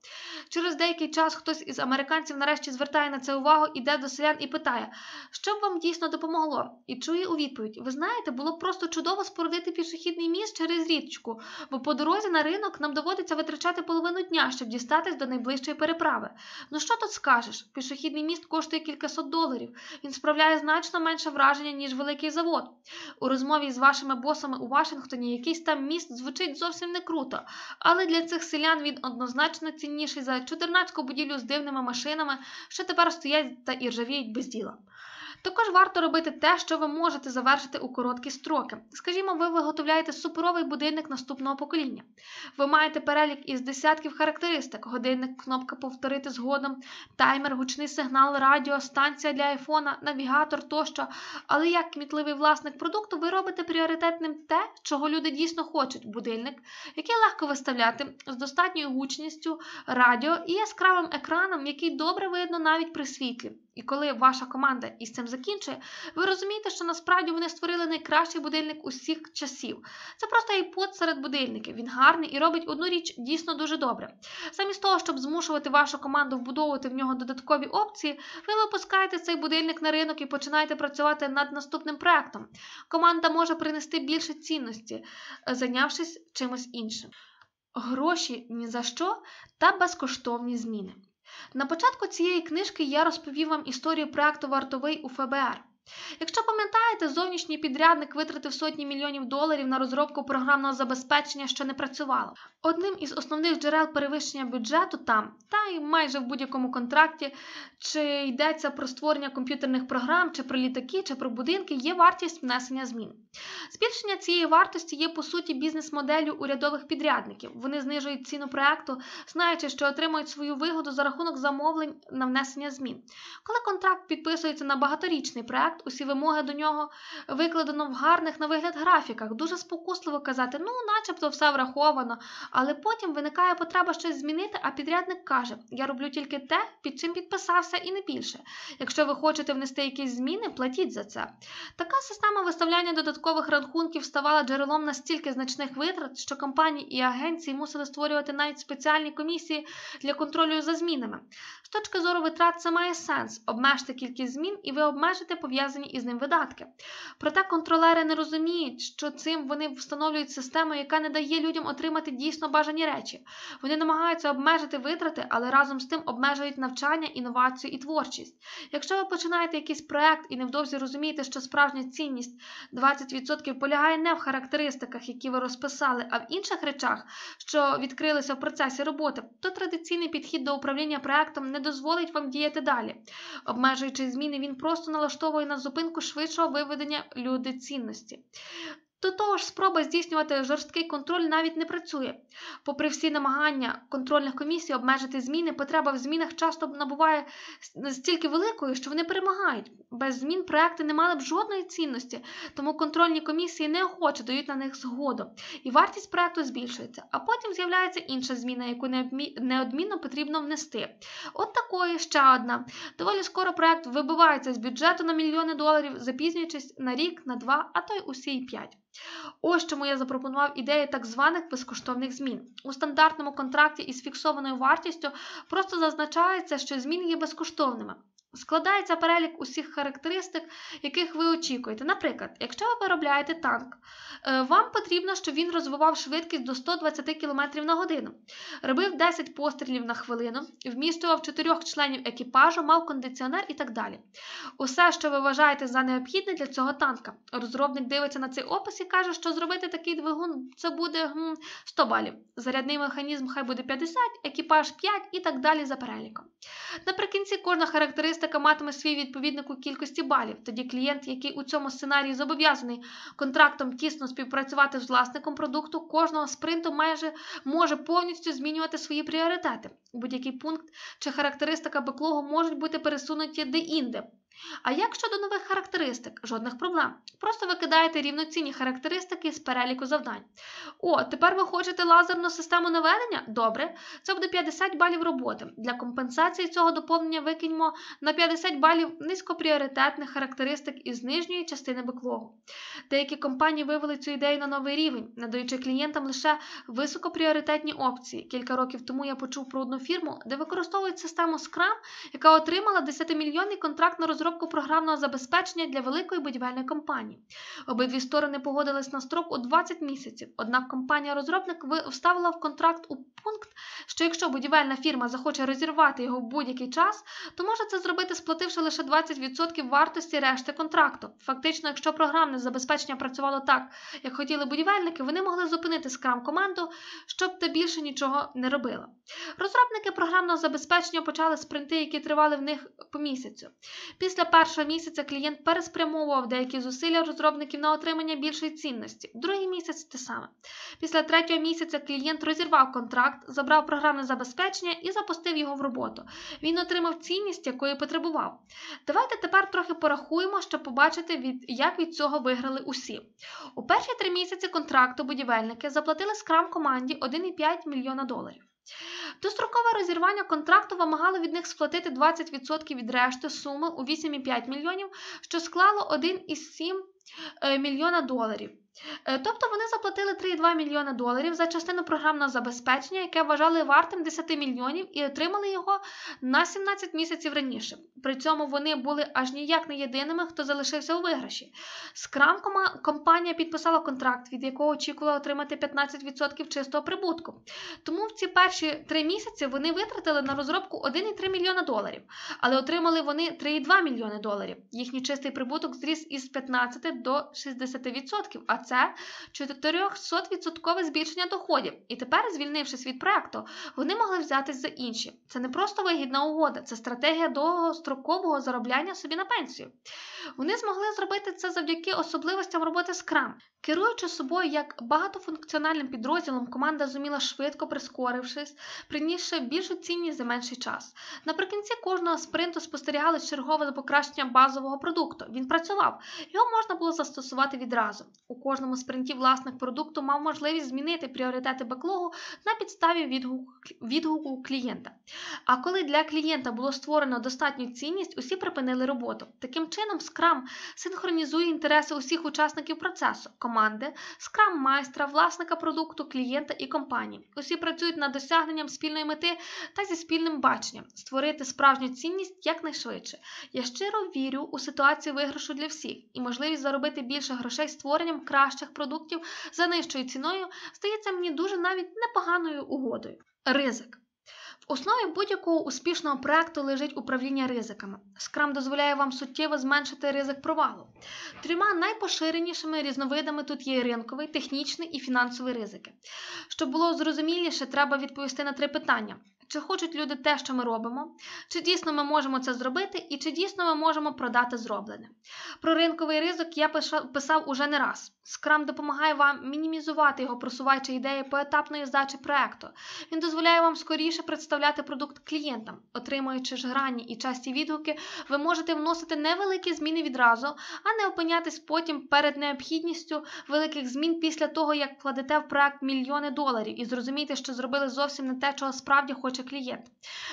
Через деякий час хтось із американців американців нарешті звертає на це увагу, іде до селян і питає, що б вам дійсно допомогло? І чує у відповідь: Ви знаєте, було б просто чудово спорудити пішохідний міст через річку, бо по дорозі на ринок нам доводиться витрачати половину дня, щоб дістатись до найближчої переправи. Ну що тут скажеш? Пішохідний міст коштує кількасот доларів. Він справляє значно менше враження, ніж великий завод. У розмові з вашими босами у Вашингтоні якийсь там міст звучить зовсім не круто, але для цих селян він однозначно цінніший за чудернацьку будівлю з дивними машинами, що тепер стоять та іржавіють без діла. Також варто робити те, що ви можете завершити у короткі строки. Скажімо, ви виготовляєте суперовий будильник наступного покоління. Ви маєте перелік із десятків характеристик: годинник, кнопка повторити згодом, таймер, гучний сигнал, радіо, станція для айфона, навігатор тощо. Але як кмітливий власник продукту, ви робите пріоритетним те, чого люди дійсно хочуть: будильник, який легко виставляти з достатньою гучністю, радіо і яскравим екраном, який добре видно навіть при світлі. І коли ваша команда із цим закінчує, ви розумієте, що насправді вони створили найкращий будильник усіх часів. Це просто iPod серед будильників. Він гарний і робить одну річ дійсно дуже добре. Замість того, щоб змушувати вашу команду вбудовувати в нього додаткові опції, ви випускаєте цей будильник на ринок і починаєте працювати над наступним проектом. Команда може принести більше цінності, зайнявшись чимось іншим. Гроші ні за що та безкоштовні зміни. На початку цієї книжки я розповів вам історію проекту Вартовий у ФБР. Якщо пам'ятаєте, зовнішній підрядник витратив сотні мільйонів доларів на розробку програмного забезпечення, що не працювало. Одним із основних джерел перевищення бюджету там, та й майже в будь-якому контракті, чи йдеться про створення комп'ютерних програм, чи про літаки, чи про будинки, є вартість внесення змін. Збільшення цієї вартості є по суті бізнес-моделлю урядових підрядників. Вони знижують ціну проекту, знаючи, що отримують свою вигоду за рахунок замовлень на внесення змін. Коли контракт підписується на багаторічний проект, усі вимоги до нього викладено в гарних на вигляд графіках. Дуже спокусливо казати, ну, начебто, все враховано. Але потім виникає потреба щось змінити, а підрядник каже: Я роблю тільки те, під чим підписався, і не більше. Якщо ви хочете внести якісь зміни, платіть за це. Така система виставляння додаткових рахунків ставала джерелом настільки значних витрат, що компанії і агенції мусили створювати навіть спеціальні комісії для контролю за змінами. З точки зору витрат це має сенс обмежте кількість змін і ви обмежите пов'язання пов'язані із ним видатки. Проте контролери не розуміють, що цим вони встановлюють систему, яка не дає людям отримати дійсно бажані речі. Вони намагаються обмежити витрати, але разом з тим обмежують навчання, інновацію і творчість. Якщо ви починаєте якийсь проект і невдовзі розумієте, що справжня цінність 20% полягає не в характеристиках, які ви розписали, а в інших речах, що відкрилися в процесі роботи, то традиційний підхід до управління проектом не дозволить вам діяти далі. Обмежуючи зміни, він просто налаштовує на зупинку швидшого виведення люди цінності. До того ж, спроба здійснювати жорсткий контроль навіть не працює. Попри всі намагання контрольних комісій обмежити зміни, потреба в змінах часто набуває стільки великою, що вони перемагають. Без змін проекти не мали б жодної цінності, тому контрольні комісії неохоче дають на них згоду, і вартість проекту збільшується. А потім з'являється інша зміна, яку неодмінно потрібно внести. От такої ще одна. Доволі скоро проект вибивається з бюджету на мільйони доларів, запізнюючись на рік, на два, а то й усі й п'ять. Ось чому я запропонував ідею так званих безкоштовних змін. У стандартному контракті із фіксованою вартістю просто зазначається, що зміни є безкоштовними. Складається перелік усіх характеристик, яких ви очікуєте. Наприклад, якщо ви виробляєте танк, е, вам потрібно, щоб він розвивав швидкість до 120 км на годину, робив 10 пострілів на хвилину, вміщував 4 членів екіпажу, мав кондиціонер і так далі. Усе, що ви вважаєте за необхідне для цього танка. Розробник дивиться на цей опис і каже, що зробити такий двигун це буде 100 балів. Зарядний механізм хай буде 50, екіпаж 5 і так далі за переліком. Наприкінці кожна характеристика матиме свій відповідник у кількості балів. Тоді клієнт, який у цьому сценарії зобов'язаний контрактом тісно співпрацювати з власником продукту, кожного спринту майже може повністю змінювати свої пріоритети. Будь-який пункт чи характеристика беклогу можуть бути пересунуті де-інде. А як щодо нових характеристик? Жодних проблем. Просто викидаєте рівноцінні характеристики з переліку завдань. О, тепер ви хочете лазерну систему наведення? Добре, це буде 50 балів роботи. Для компенсації цього доповнення викиньмо на 50 балів низькопріоритетних характеристик із нижньої частини беклогу. Деякі компанії вивели цю ідею на новий рівень, надаючи клієнтам лише високопріоритетні опції. Кілька років тому я почув про одну фірму, де використовують систему Scrum, яка отримала 10-мільйонний контракт на розробку розробку програмного забезпечення для великої будівельної компанії. Обидві сторони погодились на строк у 20 місяців. Однак компанія-розробник вставила в контракт у пункт, що якщо будівельна фірма захоче розірвати його в будь-який час, то може це зробити, сплативши лише 20% вартості решти контракту. Фактично, якщо програмне забезпечення працювало так, як хотіли будівельники, вони могли зупинити скрам команду, щоб та більше нічого не робила. Розробники програмного забезпечення почали спринти, які тривали в них по місяцю. Після першого місяця клієнт переспрямовував деякі зусилля розробників на отримання більшої цінності. Другий місяць те саме. Після третього місяця клієнт розірвав контракт, забрав програмне забезпечення і запустив його в роботу. Він отримав цінність, якої потребував. Давайте тепер трохи порахуємо, щоб побачити, від, як від цього виграли усі. У перші три місяці контракту будівельники заплатили скрам команді 1,5 мільйона доларів. Дострокове розірвання контракту вимагало від них сплатити 20% від решти суми у 8,5 мільйонів, що склало 1,7 е, мільйона доларів. Е, тобто вони заплатили 3,2 мільйона доларів за частину програмного забезпечення, яке вважали вартим 10 мільйонів, і отримали його на 17 місяців раніше. При цьому вони були аж ніяк не єдиними, хто залишився у виграші. Скрам компанія підписала контракт, від якого очікувала отримати 15% чистого прибутку. Тому в ці перші три місяці вони витратили на розробку 1,3 мільйона доларів, але отримали вони 3,2 мільйони доларів. Їхній чистий прибуток зріс із 15 до 60%. а це 400% збільшення доходів. І тепер, звільнившись від проекту, вони могли взятись за інші. Це не просто вигідна угода, це стратегія довгострокового заробляння собі на пенсію. Вони змогли зробити це завдяки особливостям роботи Scrum. Керуючи собою як багатофункціональним підрозділом, команда зуміла швидко прискорившись, принісши більшу цінність за менший час. Наприкінці кожного спринту спостерігали чергове покращення базового продукту. Він працював, його можна було застосувати відразу. У кожному спринті власник продукту мав можливість змінити пріоритети беклогу на підставі відгуку, відгуку клієнта. А коли для клієнта було створено достатню цінність, усі припинили роботу. Таким чином, Scrum синхронізує інтереси усіх учасників процесу команди, Scrum майстра, власника продукту, клієнта і компанії. Усі працюють над досягненням спільної мети та зі спільним баченням, створити справжню цінність якнайшвидше. Я щиро вірю у ситуацію виграшу для всіх, і можливість заробити більше грошей створенням кращих продуктів за нижчою ціною здається мені дуже навіть непоганою угодою. Ризик. В основі будь-якого успішного проекту лежить управління ризиками. Scrum дозволяє вам суттєво зменшити ризик провалу. Трьома найпоширенішими різновидами тут є ринковий, технічний і фінансовий ризики. Щоб було зрозуміліше, треба відповісти на три питання: чи хочуть люди те, що ми робимо, чи дійсно ми можемо це зробити, і чи дійсно ми можемо продати зроблене. Про ринковий ризик я писав уже не раз. Scrum допомагає вам мінімізувати його, просуваючи ідеї поетапної здачі проекту. Він дозволяє вам скоріше представляти продукт клієнтам. Отримуючи ж грані і часті відгуки, ви можете вносити невеликі зміни відразу, а не опинятись потім перед необхідністю великих змін після того, як вкладете в проект мільйони доларів і зрозумієте, що зробили зовсім не те, чого справді хоче клієнт.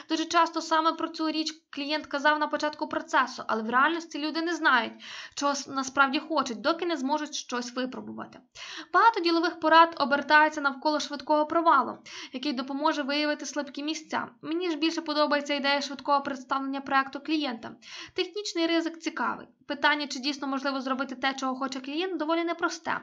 Дуже часто саме про цю річ клієнт казав на початку процесу, але в реальності люди не знають, чого насправді хочуть, доки не зможуть щось випробувати. Багато ділових порад обертається навколо швидкого провалу, який допоможе виявити слабкі місця. Мені ж більше подобається ідея швидкого представлення проекту клієнта. Технічний ризик цікавий. Питання, чи дійсно можливо зробити те, чого хоче клієнт, доволі непросте,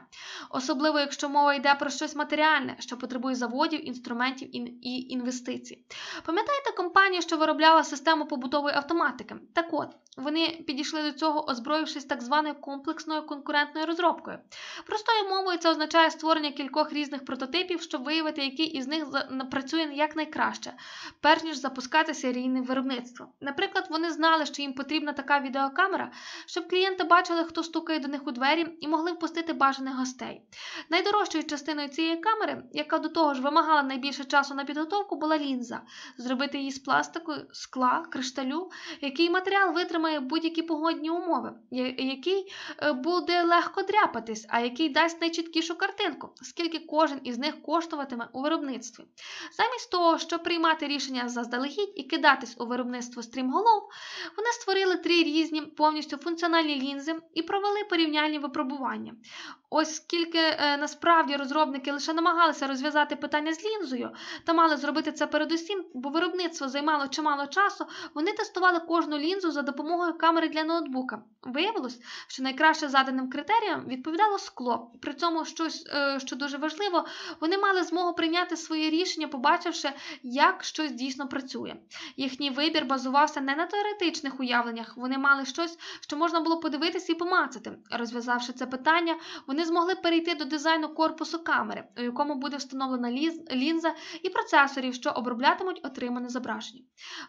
особливо якщо мова йде про щось матеріальне, що потребує заводів, інструментів і інвестицій. Пам'ятаєте компанію, що виробляла систему побутової автоматики? Так от, вони підійшли до цього, озброївшись так званою комплексною конкурентною розробкою. Простою мовою це означає створення кількох різних прототипів, щоб виявити, який із них працює якнайкраще, перш ніж запускати серійне виробництво. Наприклад, вони знали, що їм потрібна така відеокамера, щоб клієнти бачили, хто стукає до них у двері, і могли впустити бажаних гостей. Найдорожчою частиною цієї камери, яка до того ж вимагала найбільше часу на підготовку, була лінза. Зробити її з пластику, скла, кришталю, який матеріал витримає будь-які погодні умови, який е, буде легко дряпатись, а який дасть найчіткішу картинку, скільки кожен із них коштуватиме у виробництві. Замість того, щоб приймати рішення заздалегідь і кидатись у виробництво стрімголов, вони створили три різні повністю функціональні лінзи і провели порівняльні випробування. Оскільки е, насправді розробники лише намагалися розв'язати питання з лінзою та мали зробити це передусім, бо виробництво займало чимало часу, вони тестували кожну лінзу за допомогою камери для ноутбука. Виявилось, що найкраще заданим критеріям відповідало скло. При цьому щось, е, що дуже важливо, вони мали змогу прийняти своє рішення, побачивши, як щось дійсно працює. Їхній вибір базувався не на теоретичних уявленнях, вони мали щось, що можна було подивитися і помацати. Розв'язавши це питання, вони змогли перейти до дизайну корпусу камери, у якому буде встановлена лінза і процесорів, що оброблятимуть отримане зображення.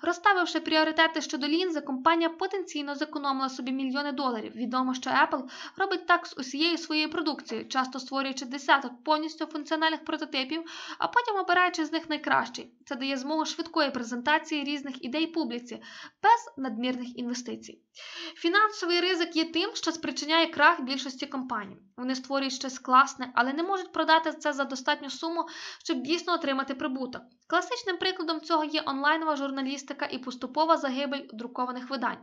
Розставивши пріоритети щодо лінзи, компанія потенційно зекономила собі мільйони доларів. Відомо, що Apple робить так з усією своєю продукцією, часто створюючи десяток повністю функціональних прототипів, а потім обираючи з них найкращий. Це дає змогу швидкої презентації різних ідей публіці без надмірних інвестицій. Фінансовий ризик є тим, що спричиняє крах більшості компаній. Вони створюють щось класне, але не можуть продати це за достатню суму, щоб дійсно отримати прибуток. Класичним прикладом цього є онлайнова журналістика і поступова загибель друкованих видань.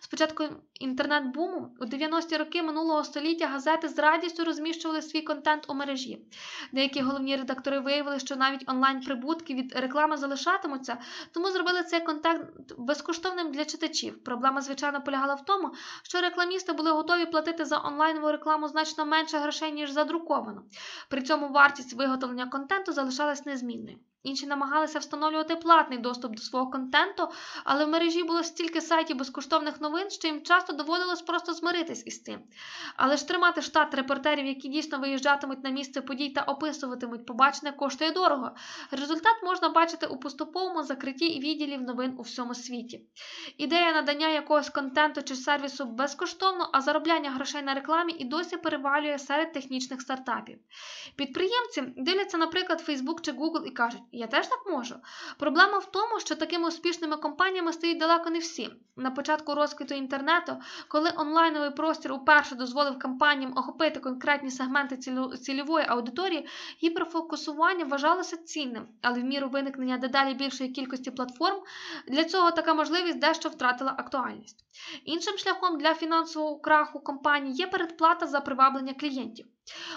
Спочатку інтернет-буму у 90-ті роки минулого століття газети з радістю розміщували свій контент у мережі. Деякі головні редактори виявили, що навіть онлайн-прибутки від реклами залишатимуться, тому зробили цей контент безкоштовним для читачів. Проблема, звичайно, полягала в тому, що рекламісти були готові платити за онлайнову рекламу значно менше грошей, ніж за друковану. При цьому вартість виготовлення контенту залишалась незмінною. Інші намагалися встановлювати платний доступ до свого контенту, але в мережі було стільки сайтів безкоштовних новин, що їм часто доводилось просто змиритись із цим. Але ж тримати штат репортерів, які дійсно виїжджатимуть на місце подій та описуватимуть побачене, коштує дорого. Результат можна бачити у поступовому закритті відділів новин у всьому світі. Ідея надання якогось контенту чи сервісу безкоштовно, а заробляння грошей на рекламі і досі перевалює серед технічних стартапів. Підприємці дивляться, наприклад, Facebook чи Google і кажуть, Я теж так можу. Проблема в тому, що такими успішними компаніями стають далеко не всі. На початку розквіту інтернету, коли онлайновий простір уперше дозволив компаніям охопити конкретні сегменти цільової аудиторії, гіперфокусування вважалося цінним, але в міру виникнення дедалі більшої кількості платформ для цього така можливість дещо втратила актуальність. Іншим шляхом для фінансового краху компаній є передплата за приваблення клієнтів.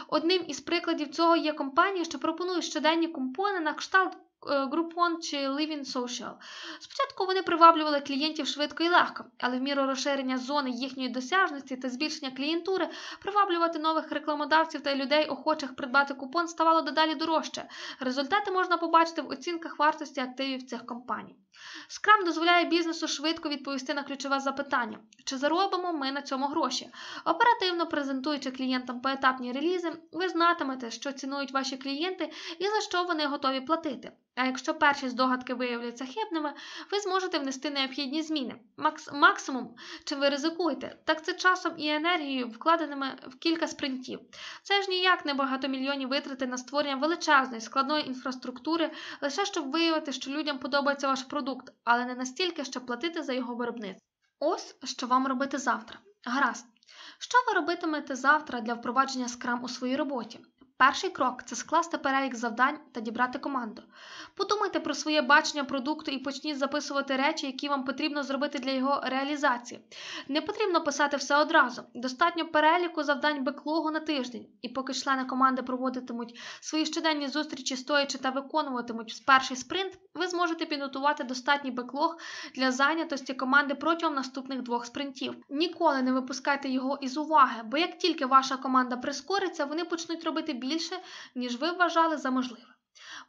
Одним із прикладів цього є компанії, що пропонують щоденні купони на кшталт Groupon чи Living Social. Спочатку вони приваблювали клієнтів швидко і легко, але в міру розширення зони їхньої досяжності та збільшення клієнтури приваблювати нових рекламодавців та людей, охочих придбати купон, ставало дедалі дорожче. Результати можна побачити в оцінках вартості активів цих компаній. Scrum дозволяє бізнесу швидко відповісти на ключове запитання: чи заробимо ми на цьому гроші? Оперативно презентуючи клієнтам поетапні релізи, ви знатимете, що цінують ваші клієнти і за що вони готові платити. А якщо перші здогадки виявляться хибними, ви зможете внести необхідні зміни. Макс максимум, чим ви ризикуєте, так це часом і енергією, вкладеними в кілька спринтів. Це ж ніяк не багатомільйонні витрати на створення величезної складної інфраструктури, лише щоб виявити, що людям подобається ваш продукт, але не настільки, щоб платити за його виробництво. Ось що вам робити завтра. Гаразд. Що ви робитимете завтра для впровадження скрам у своїй роботі? Перший крок це скласти перелік завдань та дібрати команду. Подумайте про своє бачення продукту і почніть записувати речі, які вам потрібно зробити для його реалізації. Не потрібно писати все одразу. Достатньо переліку завдань беклогу на тиждень. І поки члени команди проводитимуть свої щоденні зустрічі, стоячи та виконуватимуть перший спринт, ви зможете підготувати достатній беклог для зайнятості команди протягом наступних двох спринтів. Ніколи не випускайте його із уваги, бо як тільки ваша команда прискориться, вони почнуть робити більше, ніж ви вважали за можливе.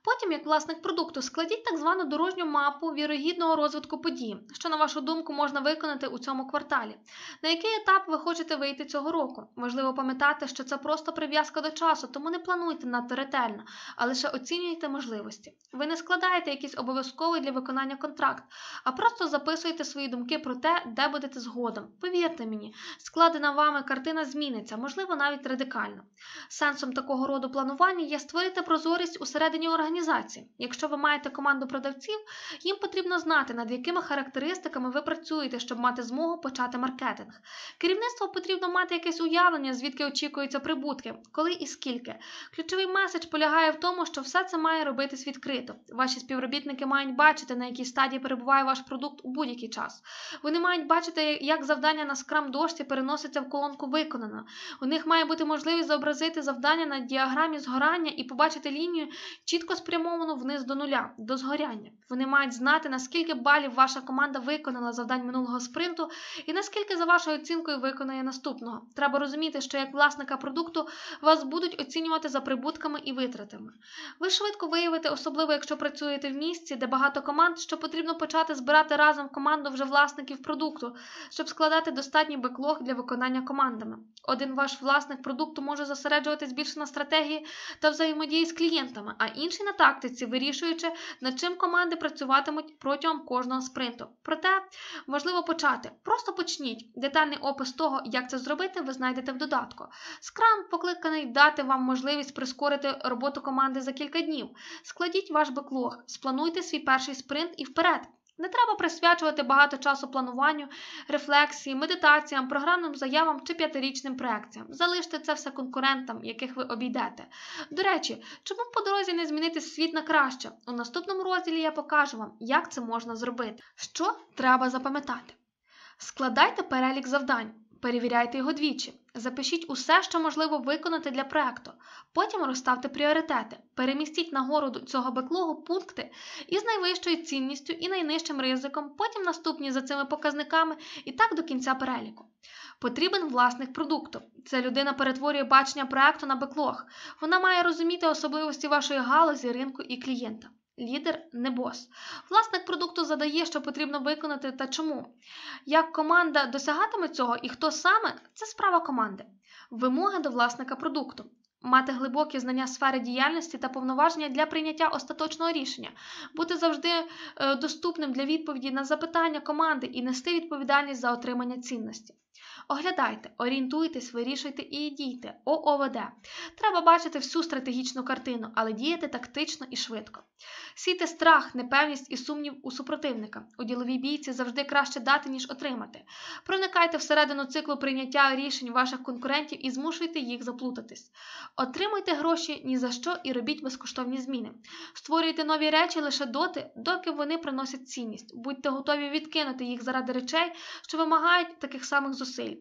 Потім, як власник продукту, складіть так звану дорожню мапу вірогідного розвитку подій, що, на вашу думку, можна виконати у цьому кварталі. На який етап ви хочете вийти цього року? Важливо пам'ятати, що це просто прив'язка до часу, тому не плануйте надто ретельно, а лише оцінюйте можливості. Ви не складаєте якийсь обов'язковий для виконання контракт, а просто записуєте свої думки про те, де будете згодом. Повірте мені, складена вами картина зміниться, можливо, навіть радикально. Сенсом такого роду планування є створити прозорість усередині організації організації. Якщо ви маєте команду продавців, їм потрібно знати, над якими характеристиками ви працюєте, щоб мати змогу почати маркетинг. Керівництво потрібно мати якесь уявлення, звідки очікуються прибутки, коли і скільки. Ключовий меседж полягає в тому, що все це має робитись відкрито. Ваші співробітники мають бачити, на якій стадії перебуває ваш продукт у будь-який час. Вони мають бачити, як завдання на скрам дошці переноситься в колонку виконано. У них має бути можливість зобразити завдання на діаграмі згорання і побачити лінію чітко спрямовано вниз до нуля, до згоряння. Вони мають знати, наскільки балів ваша команда виконала завдань минулого спринту і наскільки за вашою оцінкою виконає наступного. Треба розуміти, що як власника продукту вас будуть оцінювати за прибутками і витратами. Ви швидко виявите, особливо якщо працюєте в місці, де багато команд, що потрібно почати збирати разом команду вже власників продукту, щоб складати достатній беклог для виконання командами. Один ваш власник продукту може зосереджуватись більше на стратегії та взаємодії з клієнтами, а інший на тактиці, вирішуючи, над чим команди працюватимуть протягом кожного спринту. Проте важливо почати. Просто почніть. Детальний опис того, як це зробити, ви знайдете в додатку. Скрам покликаний дати вам можливість прискорити роботу команди за кілька днів. Складіть ваш беклог, сплануйте свій перший спринт і вперед. Не треба присвячувати багато часу плануванню, рефлексії, медитаціям, програмним заявам чи п'ятирічним проекціям. Залиште це все конкурентам, яких ви обійдете. До речі, чому по дорозі не змінити світ на краще? У наступному розділі я покажу вам, як це можна зробити. Що треба запам'ятати? Складайте перелік завдань. Перевіряйте його двічі. Запишіть усе, що можливо виконати для проекту. Потім розставте пріоритети. Перемістіть нагору цього беклогу пункти із найвищою цінністю і найнижчим ризиком, потім наступні за цими показниками і так до кінця переліку. Потрібен власник продукту. Це людина перетворює бачення проекту на беклог. Вона має розуміти особливості вашої галузі, ринку і клієнта. Лідер не бос. Власник продукту задає, що потрібно виконати та чому. Як команда досягатиме цього і хто саме це справа команди. Вимоги до власника продукту. Мати глибокі знання сфери діяльності та повноваження для прийняття остаточного рішення, бути завжди е, доступним для відповіді на запитання команди і нести відповідальність за отримання цінності. Оглядайте, орієнтуйтесь, вирішуйте і дійте. ООВД. Треба бачити всю стратегічну картину, але діяти тактично і швидко. Сійте страх, непевність і сумнів у супротивника. У діловій бійці завжди краще дати, ніж отримати. Проникайте всередину циклу прийняття рішень ваших конкурентів і змушуйте їх заплутатись. Отримуйте гроші ні за що і робіть безкоштовні зміни. Створюйте нові речі лише доти, доки вони приносять цінність. Будьте готові відкинути їх заради речей, що вимагають таких самих зусиль.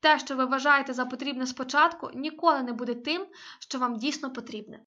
Те, що ви вважаєте за потрібне спочатку, ніколи не буде тим, що вам дійсно потрібне.